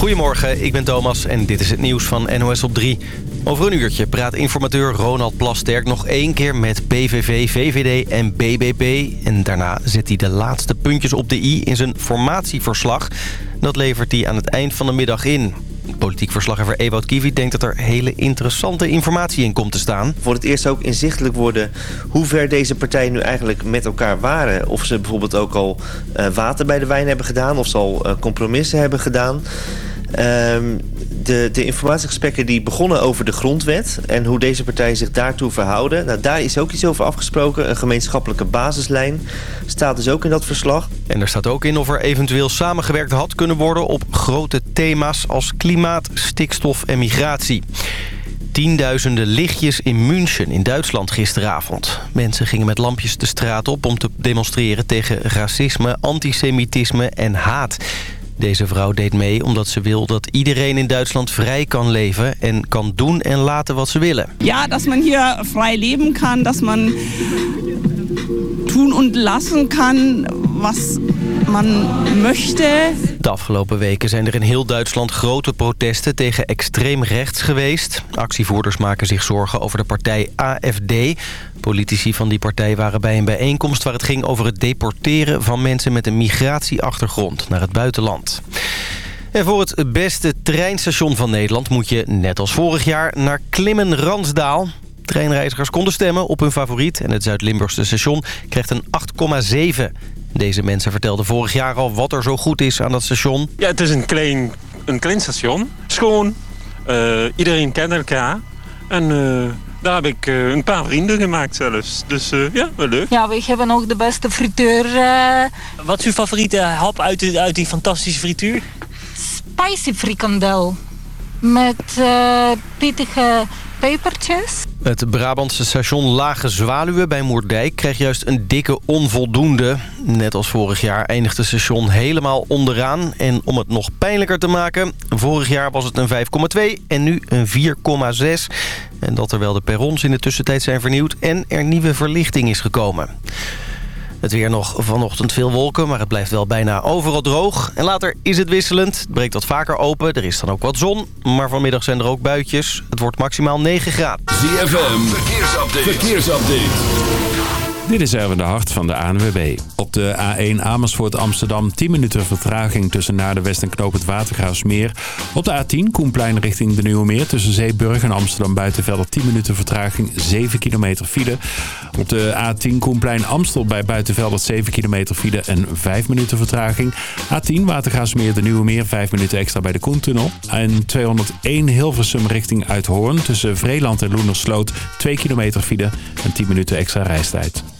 Goedemorgen, ik ben Thomas en dit is het nieuws van NOS op 3. Over een uurtje praat informateur Ronald Plasterk nog één keer met PVV, VVD en BBB. En daarna zet hij de laatste puntjes op de i in zijn formatieverslag. Dat levert hij aan het eind van de middag in. Politiek verslaggever Ewout Kivi denkt dat er hele interessante informatie in komt te staan. Voor het eerst ook inzichtelijk worden hoe ver deze partijen nu eigenlijk met elkaar waren. Of ze bijvoorbeeld ook al uh, water bij de wijn hebben gedaan. Of ze al uh, compromissen hebben gedaan. Um, de, de informatiegesprekken die begonnen over de grondwet... en hoe deze partijen zich daartoe verhouden. Nou, daar is ook iets over afgesproken. Een gemeenschappelijke basislijn staat dus ook in dat verslag. En er staat ook in of er eventueel samengewerkt had kunnen worden... op grote thema's als klimaat, stikstof en migratie. Tienduizenden lichtjes in München in Duitsland gisteravond. Mensen gingen met lampjes de straat op om te demonstreren tegen racisme, antisemitisme en haat. Deze vrouw deed mee omdat ze wil dat iedereen in Duitsland vrij kan leven... en kan doen en laten wat ze willen. Ja, dat man hier vrij leven kan, dat man doen en lassen kan wat man möchte. De afgelopen weken zijn er in heel Duitsland grote protesten tegen extreem rechts geweest. Actievoerders maken zich zorgen over de partij AFD. Politici van die partij waren bij een bijeenkomst waar het ging over het deporteren van mensen met een migratieachtergrond naar het buitenland. En voor het beste treinstation van Nederland moet je, net als vorig jaar, naar Klimmen-Ransdaal. Treinreizigers konden stemmen op hun favoriet en het Zuid-Limburgse station krijgt een 8,7. Deze mensen vertelden vorig jaar al wat er zo goed is aan dat station. Ja, het is een klein, een klein station. Schoon, uh, iedereen kent elkaar en... Uh... Daar heb ik uh, een paar vrienden gemaakt zelfs. Dus uh, ja, wel leuk. Ja, we hebben ook de beste frituur. Uh... Wat is uw favoriete hap uit, die, uit die fantastische frituur? Spicy frikandel. Met pittige pepertjes. Het Brabantse station Lage Zwaluwe bij Moerdijk kreeg juist een dikke onvoldoende. Net als vorig jaar eindigt het station helemaal onderaan. En om het nog pijnlijker te maken, vorig jaar was het een 5,2 en nu een 4,6. En dat terwijl de perrons in de tussentijd zijn vernieuwd en er nieuwe verlichting is gekomen. Het weer nog vanochtend veel wolken, maar het blijft wel bijna overal droog. En later is het wisselend. Het breekt wat vaker open. Er is dan ook wat zon. Maar vanmiddag zijn er ook buitjes. Het wordt maximaal 9 graden. ZFM, verkeersupdate. verkeersupdate. Dit is Erwin de Hart van de ANWB. Op de A1 Amersfoort Amsterdam 10 minuten vertraging tussen naar de West en Knoop het Watergraafsmeer. Op de A10 Koenplein richting de Nieuwe Meer tussen Zeeburg en Amsterdam Buitenvelder 10 minuten vertraging 7 kilometer file. Op de A10 Koenplein Amstel bij Buitenvelder 7 kilometer file en 5 minuten vertraging. A10 Watergraafsmeer de Nieuwe Meer 5 minuten extra bij de Koentunnel. En 201 Hilversum richting Uithoorn tussen Vreeland en Loenersloot 2 kilometer file en 10 minuten extra reistijd.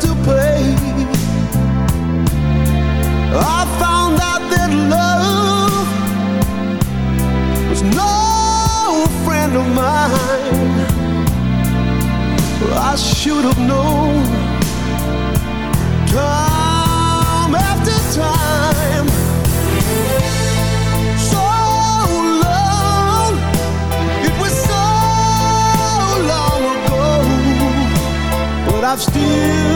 to pay. I found out that love was no friend of mine. I should have known. Time after time. I've still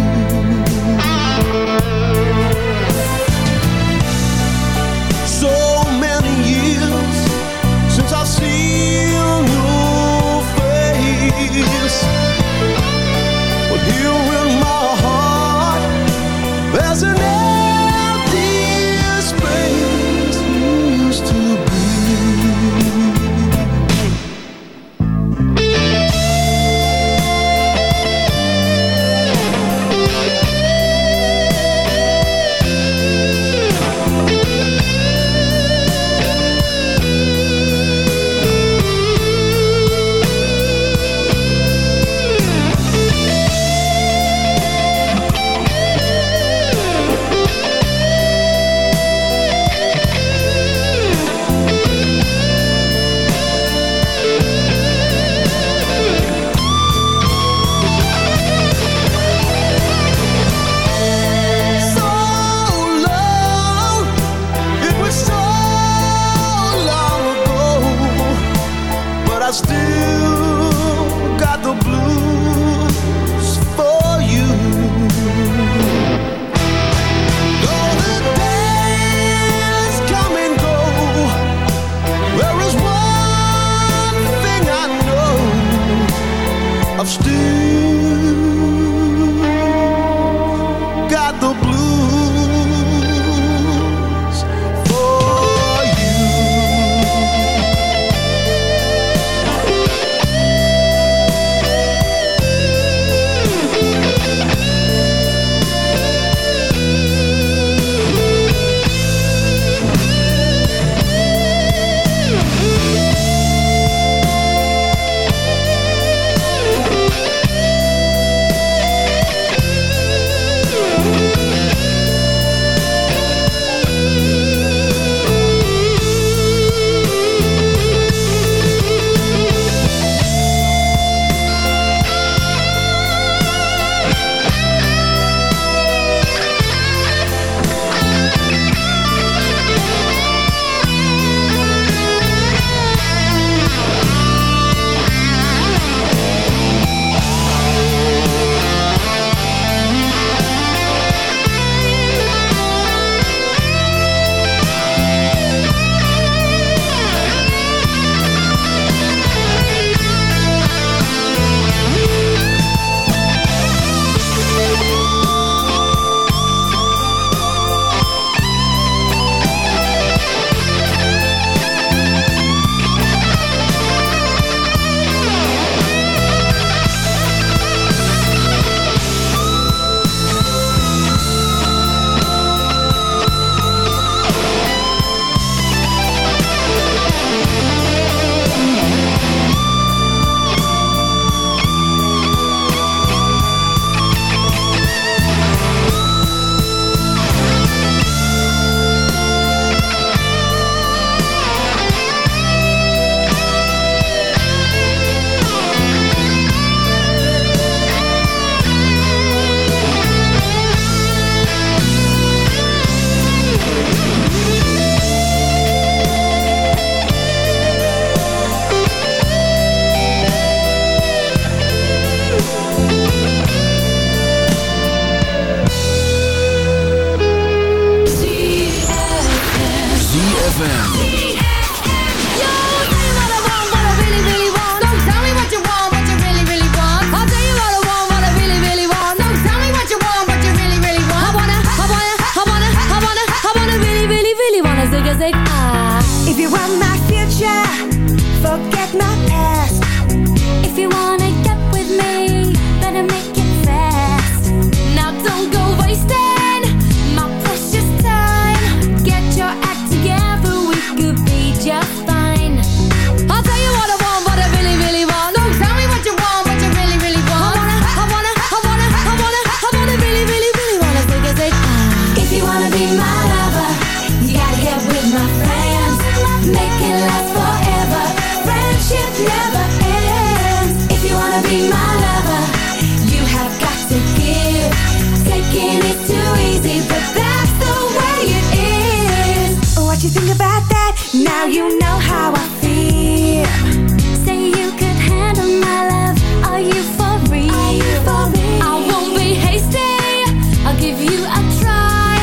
think about that? Now you know how I feel. Say you could handle my love. Are you for real? Are you for real? I won't be hasty. I'll give you a try.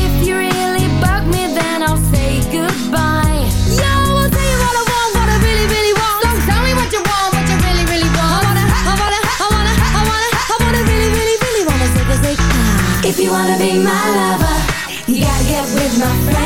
If you really bug me, then I'll say goodbye. Yo, I'll tell you what I want, what I really, really want. So tell me what you want, what you really, really want. I wanna, I wanna, I wanna, I wanna, I wanna really, really, really wanna say, say, ah. If you wanna be my lover, you gotta get with my friend.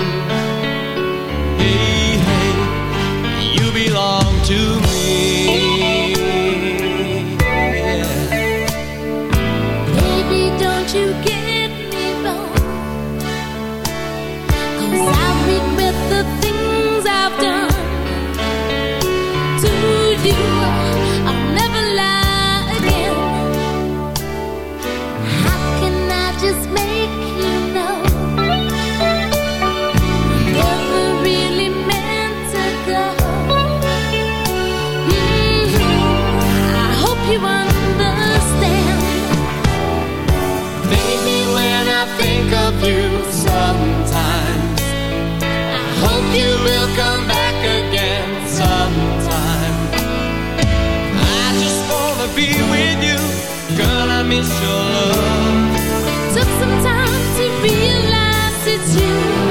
miss your love. Took some time to realize it's you.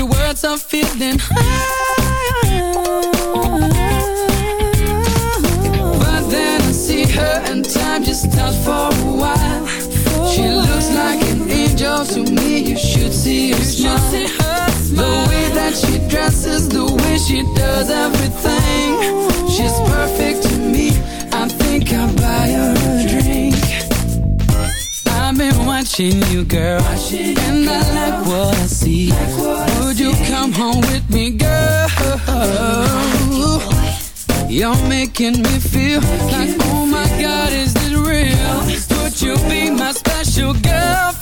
walk towards a feeling high. But then I see her and time just stops for a while. She looks like an angel to me. You should see her smile. The way that she dresses, the way she does everything. She's perfect watching you, girl, and I like what I see. Like what Would you come home with me, girl? You're making me feel like, oh my God, is this real? Would you be my special girlfriend,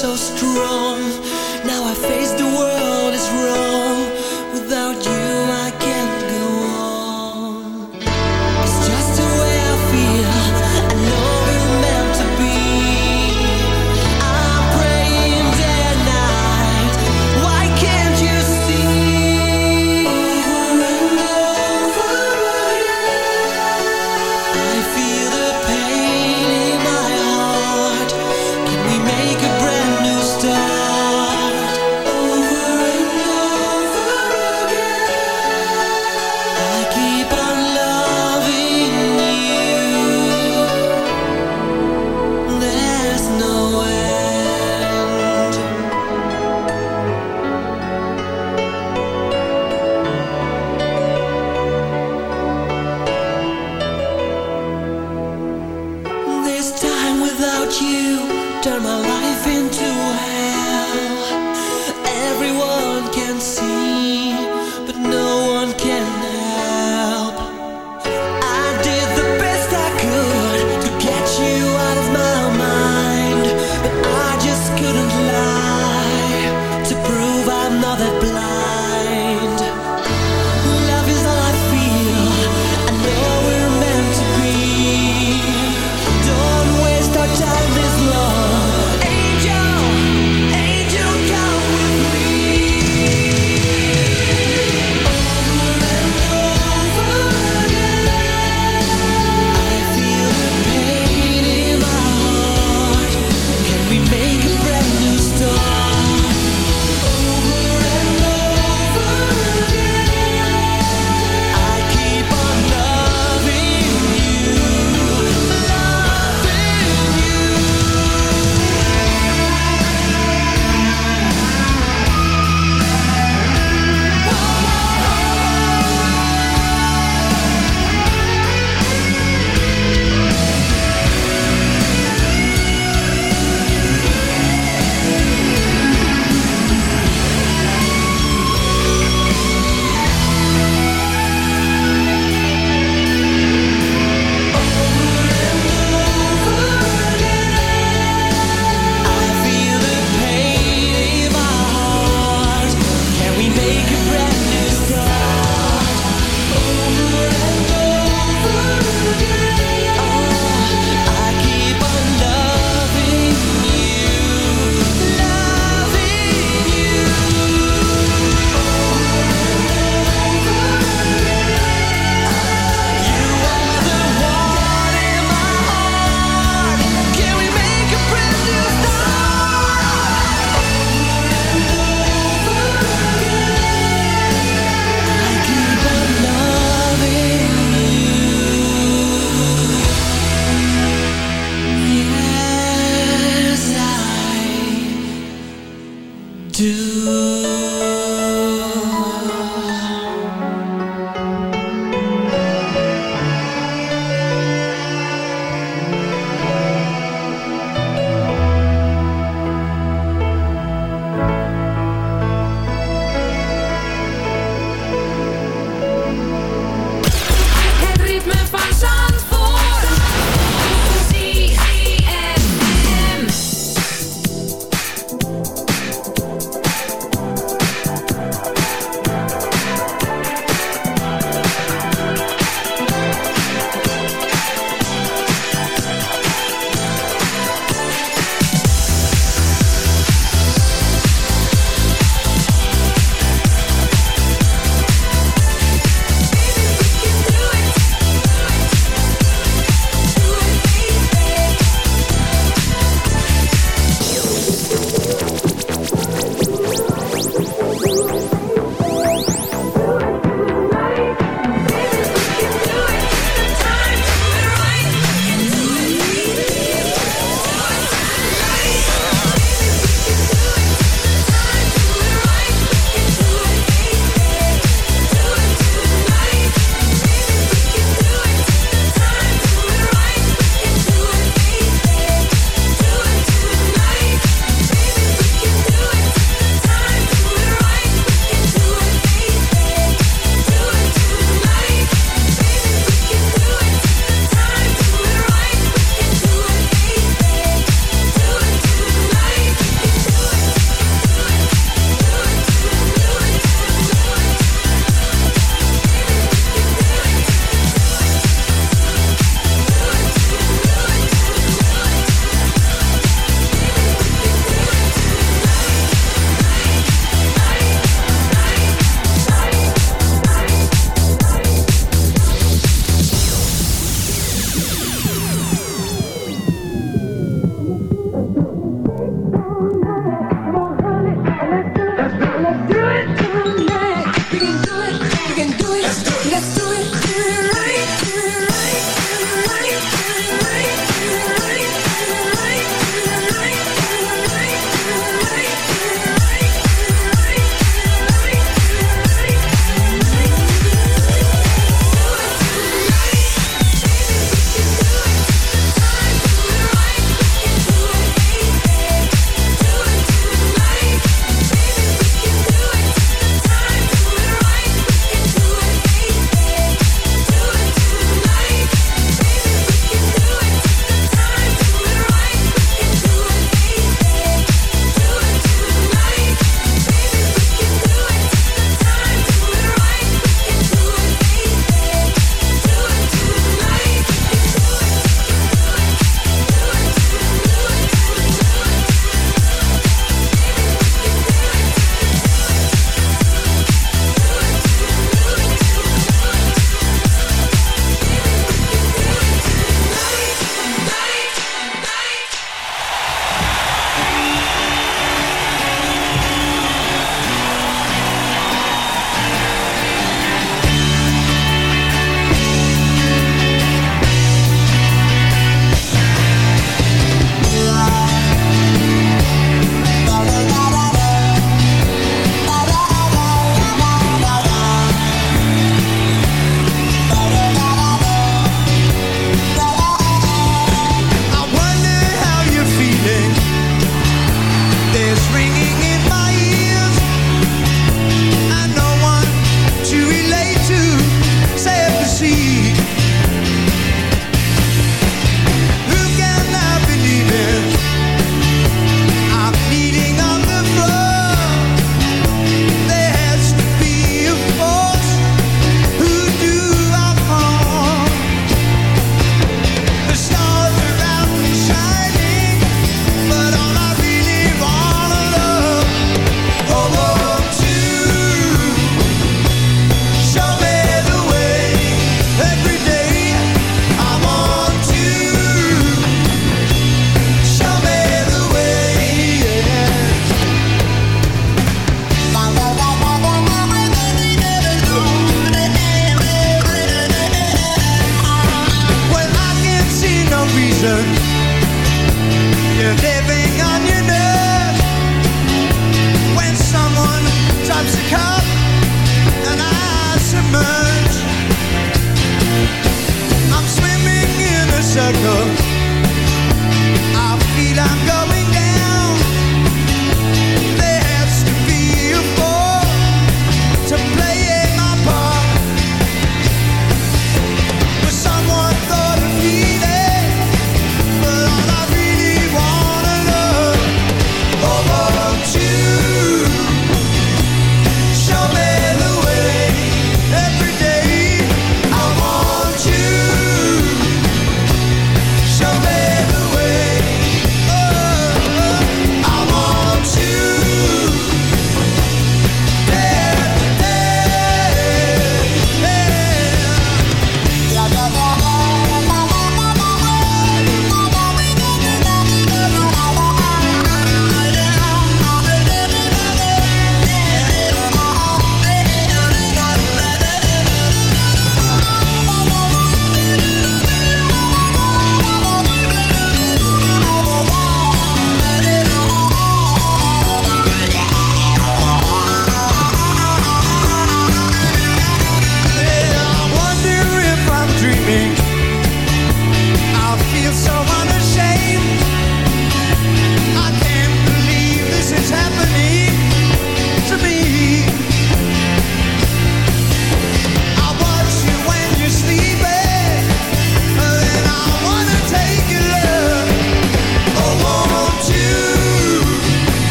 So strong. ruins.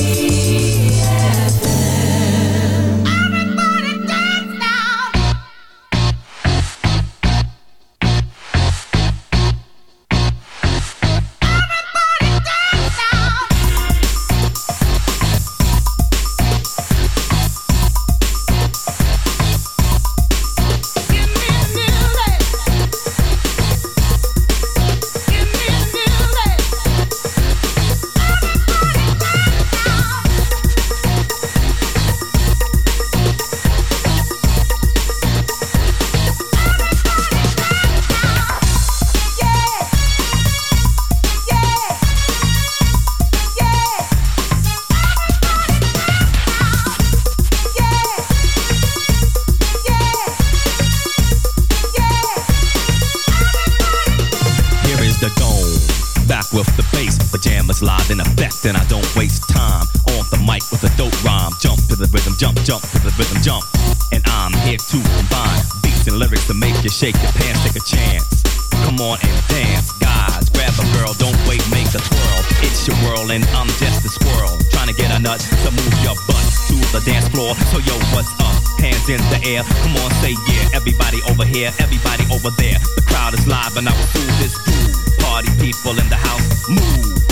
me. So yo, what's up? Hands in the air. Come on, say yeah. Everybody over here, everybody over there. The crowd is live and I will do this. Food. Party people in the house, move